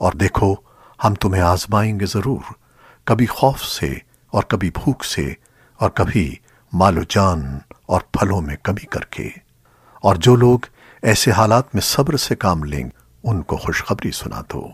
اور دیکھو، ہم تمہیں آزمائیں گے ضرور۔ کبھی خوف سے اور کبھی بھوک سے اور کبھی مال و جان اور پھلوں میں کمی کر کے۔ اور جو لوگ ایسے حالات میں صبر سے کام لیں، ان کو خوشخبری سنا دو۔